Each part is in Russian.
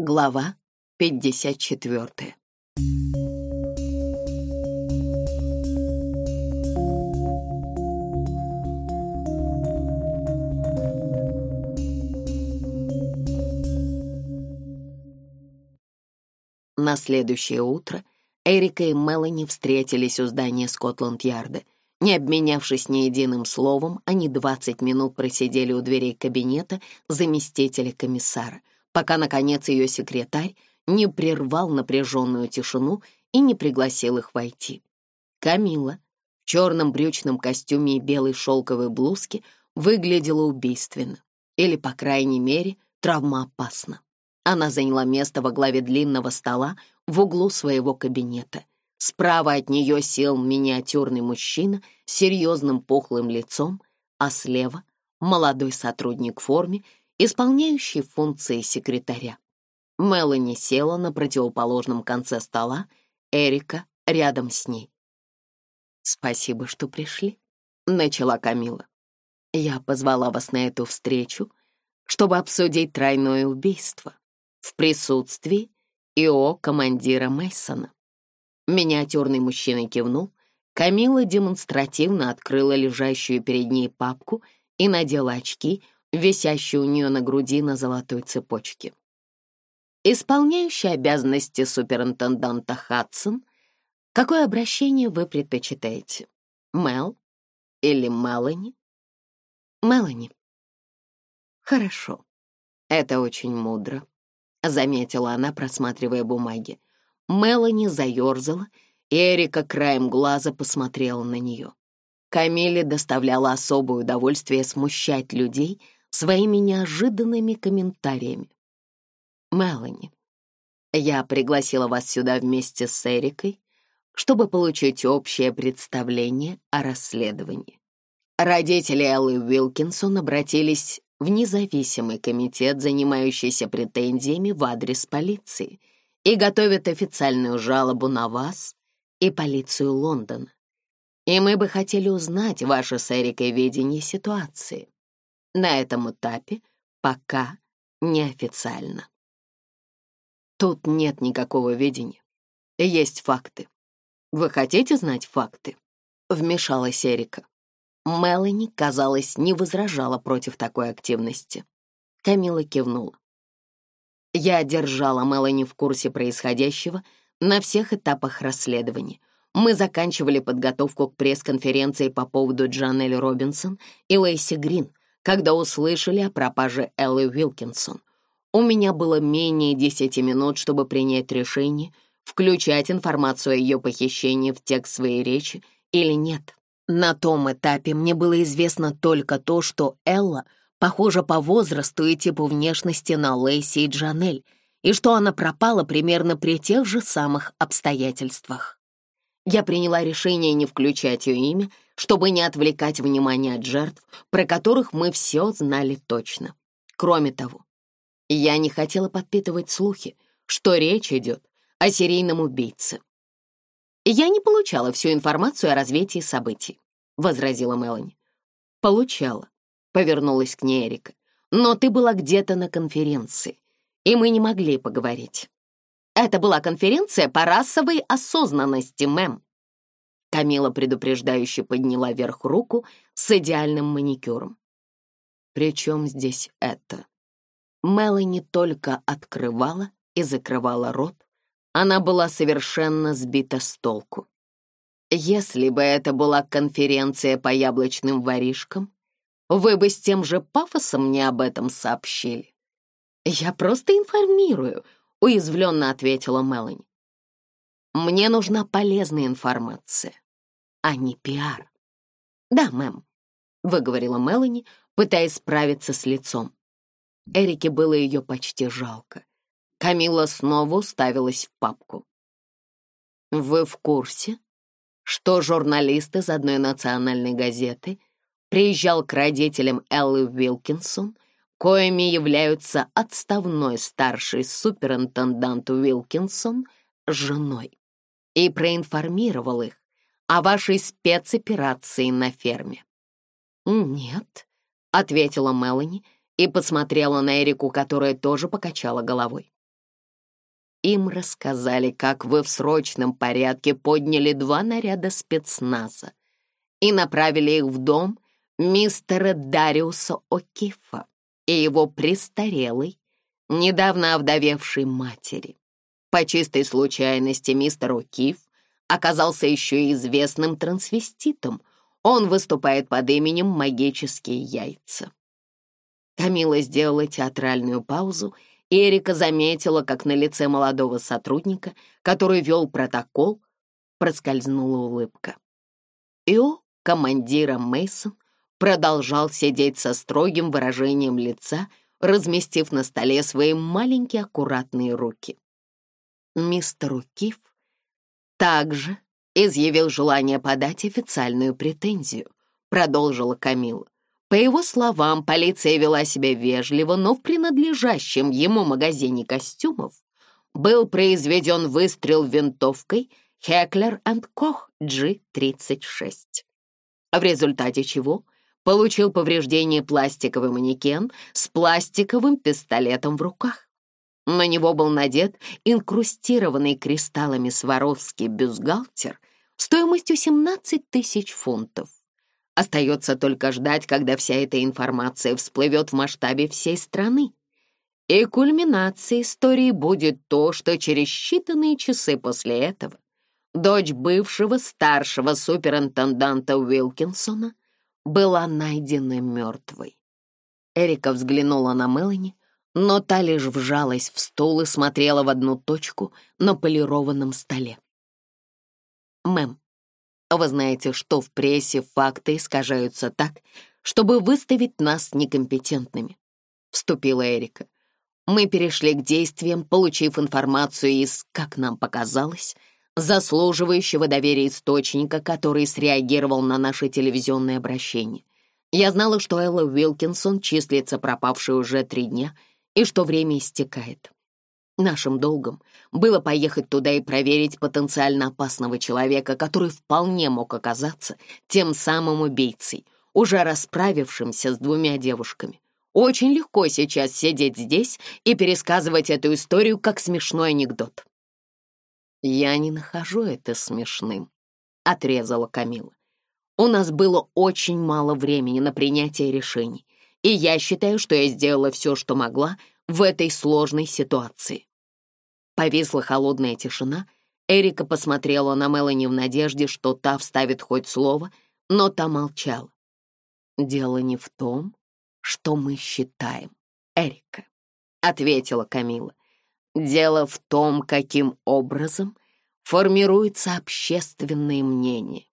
Глава 54 На следующее утро Эрика и Мелани встретились у здания Скотланд-Ярда. Не обменявшись ни единым словом, они 20 минут просидели у дверей кабинета заместителя комиссара — пока, наконец, ее секретарь не прервал напряженную тишину и не пригласил их войти. Камила в черном брючном костюме и белой шелковой блузке выглядела убийственно, или, по крайней мере, травмоопасно. Она заняла место во главе длинного стола в углу своего кабинета. Справа от нее сел миниатюрный мужчина с серьезным пухлым лицом, а слева — молодой сотрудник в форме исполняющий функции секретаря. Мелани села на противоположном конце стола, Эрика рядом с ней. «Спасибо, что пришли», — начала Камила. «Я позвала вас на эту встречу, чтобы обсудить тройное убийство в присутствии ИО командира Мейсона. Миниатюрный мужчина кивнул, Камила демонстративно открыла лежащую перед ней папку и надела очки — висящей у нее на груди на золотой цепочке. Исполняющий обязанности суперинтенданта Хадсон, какое обращение вы предпочитаете? Мел или Мелани? Мелани. Хорошо. Это очень мудро, заметила она, просматривая бумаги. Мелани заерзала, и Эрика краем глаза посмотрела на нее. Камиле доставляло особое удовольствие смущать людей — своими неожиданными комментариями. «Мелани, я пригласила вас сюда вместе с Эрикой, чтобы получить общее представление о расследовании. Родители Эллы Уилкинсон обратились в независимый комитет, занимающийся претензиями в адрес полиции, и готовят официальную жалобу на вас и полицию Лондона. И мы бы хотели узнать ваше с Эрикой видение ситуации. На этом этапе пока неофициально. Тут нет никакого видения. Есть факты. Вы хотите знать факты? Вмешалась Эрика. Мелани, казалось, не возражала против такой активности. Камила кивнула. Я держала Мелани в курсе происходящего на всех этапах расследования. Мы заканчивали подготовку к пресс-конференции по поводу Джанель Робинсон и Лейси Грин — когда услышали о пропаже Эллы Уилкинсон, у меня было менее 10 минут, чтобы принять решение, включать информацию о ее похищении в текст своей речи или нет. На том этапе мне было известно только то, что Элла похожа по возрасту и типу внешности на Лейси и Джанель, и что она пропала примерно при тех же самых обстоятельствах. Я приняла решение не включать ее имя — чтобы не отвлекать внимание от жертв, про которых мы все знали точно. Кроме того, я не хотела подпитывать слухи, что речь идет о серийном убийце. «Я не получала всю информацию о развитии событий», — возразила Мелани. «Получала», — повернулась к ней Эрика. «Но ты была где-то на конференции, и мы не могли поговорить». «Это была конференция по расовой осознанности, мэм», Камила предупреждающе подняла вверх руку с идеальным маникюром. При чем здесь это?» Мелани только открывала и закрывала рот. Она была совершенно сбита с толку. «Если бы это была конференция по яблочным воришкам, вы бы с тем же пафосом мне об этом сообщили». «Я просто информирую», — уязвленно ответила Мелани. «Мне нужна полезная информация а не пиар. «Да, мэм», — выговорила Мелани, пытаясь справиться с лицом. Эрике было ее почти жалко. Камила снова уставилась в папку. «Вы в курсе, что журналист из одной национальной газеты приезжал к родителям Эллы Вилкинсон, коими являются отставной старший суперинтендант Уилкинсон женой, и проинформировал их, о вашей спецоперации на ферме?» «Нет», — ответила Мелани и посмотрела на Эрику, которая тоже покачала головой. Им рассказали, как вы в срочном порядке подняли два наряда спецназа и направили их в дом мистера Дариуса О'Кифа и его престарелой, недавно овдовевшей матери. По чистой случайности мистер О'Киф оказался еще и известным трансвеститом. Он выступает под именем «Магические яйца». Камила сделала театральную паузу, и Эрика заметила, как на лице молодого сотрудника, который вел протокол, проскользнула улыбка. Ио, командира Мейсон, продолжал сидеть со строгим выражением лица, разместив на столе свои маленькие аккуратные руки. Мистер Укиф также изъявил желание подать официальную претензию, продолжила Камила. По его словам, полиция вела себя вежливо, но в принадлежащем ему магазине костюмов был произведен выстрел винтовкой Heckler Koch G36, в результате чего получил повреждение пластиковый манекен с пластиковым пистолетом в руках. На него был надет инкрустированный кристаллами Сваровский бюстгальтер стоимостью 17 тысяч фунтов. Остается только ждать, когда вся эта информация всплывет в масштабе всей страны. И кульминацией истории будет то, что через считанные часы после этого дочь бывшего старшего суперинтенданта Уилкинсона была найдена мертвой. Эрика взглянула на Мелани, но та лишь вжалась в стол и смотрела в одну точку на полированном столе. «Мэм, вы знаете, что в прессе факты искажаются так, чтобы выставить нас некомпетентными», — вступила Эрика. «Мы перешли к действиям, получив информацию из, как нам показалось, заслуживающего доверия источника, который среагировал на наше телевизионное обращение. Я знала, что Элла Уилкинсон числится пропавшей уже три дня — и что время истекает. Нашим долгом было поехать туда и проверить потенциально опасного человека, который вполне мог оказаться тем самым убийцей, уже расправившимся с двумя девушками. Очень легко сейчас сидеть здесь и пересказывать эту историю как смешной анекдот. «Я не нахожу это смешным», — отрезала Камила. «У нас было очень мало времени на принятие решений, и я считаю, что я сделала все, что могла в этой сложной ситуации». Повисла холодная тишина. Эрика посмотрела на Мелани в надежде, что та вставит хоть слово, но та молчала. «Дело не в том, что мы считаем, Эрика», — ответила Камила. «Дело в том, каким образом формируется общественное мнение.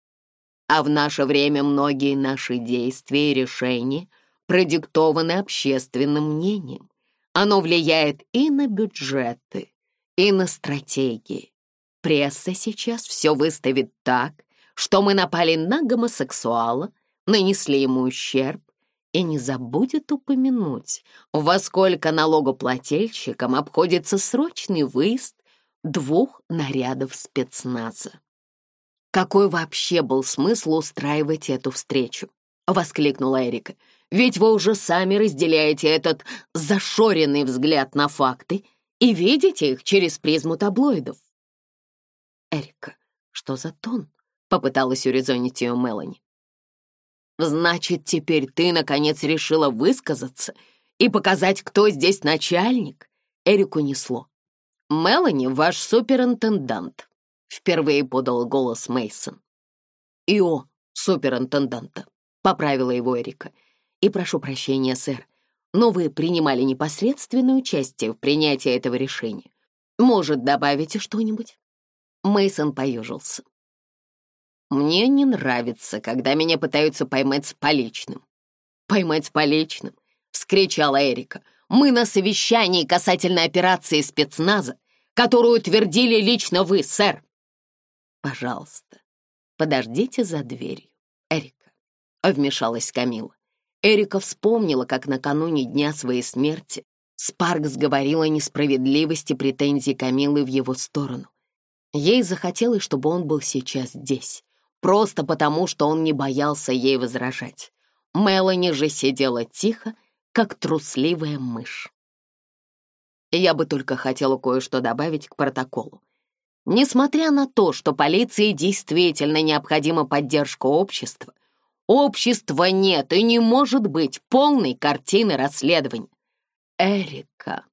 А в наше время многие наши действия и решения — продиктовано общественным мнением. Оно влияет и на бюджеты, и на стратегии. Пресса сейчас все выставит так, что мы напали на гомосексуала, нанесли ему ущерб, и не забудет упомянуть, во сколько налогоплательщикам обходится срочный выезд двух нарядов спецназа. «Какой вообще был смысл устраивать эту встречу?» — воскликнула Эрика. Ведь вы уже сами разделяете этот зашоренный взгляд на факты и видите их через призму таблоидов. Эрика, что за тон? Попыталась урезонить ее Мелани. Значит, теперь ты, наконец, решила высказаться и показать, кто здесь начальник? Эрику несло. Мелани — ваш суперинтендант, впервые подал голос Мейсон. Ио, суперинтенданта, поправила его Эрика. — и прошу прощения, сэр, но вы принимали непосредственное участие в принятии этого решения. Может, добавите что-нибудь?» Мейсон поежился. «Мне не нравится, когда меня пытаются поймать с поличным». «Поймать с поличным?» — вскричала Эрика. «Мы на совещании касательно операции спецназа, которую утвердили лично вы, сэр». «Пожалуйста, подождите за дверью, Эрика», — вмешалась Камила. Эрика вспомнила, как накануне дня своей смерти Спаркс говорила о несправедливости претензий Камилы в его сторону. Ей захотелось, чтобы он был сейчас здесь, просто потому, что он не боялся ей возражать. Мелани же сидела тихо, как трусливая мышь. Я бы только хотела кое-что добавить к протоколу. Несмотря на то, что полиции действительно необходима поддержка общества, Общества нет и не может быть полной картины расследования. Эрика,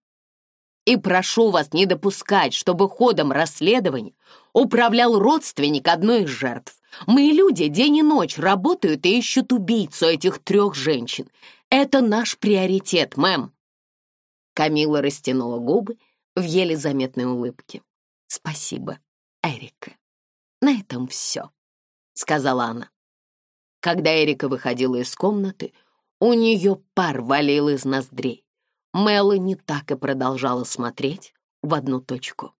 и прошу вас не допускать, чтобы ходом расследования управлял родственник одной из жертв. Мы люди день и ночь работают и ищут убийцу этих трех женщин. Это наш приоритет, мэм. Камила растянула губы в еле заметной улыбке. Спасибо, Эрика. На этом все, сказала она. Когда Эрика выходила из комнаты, у нее пар валил из ноздрей. Мелани так и продолжала смотреть в одну точку.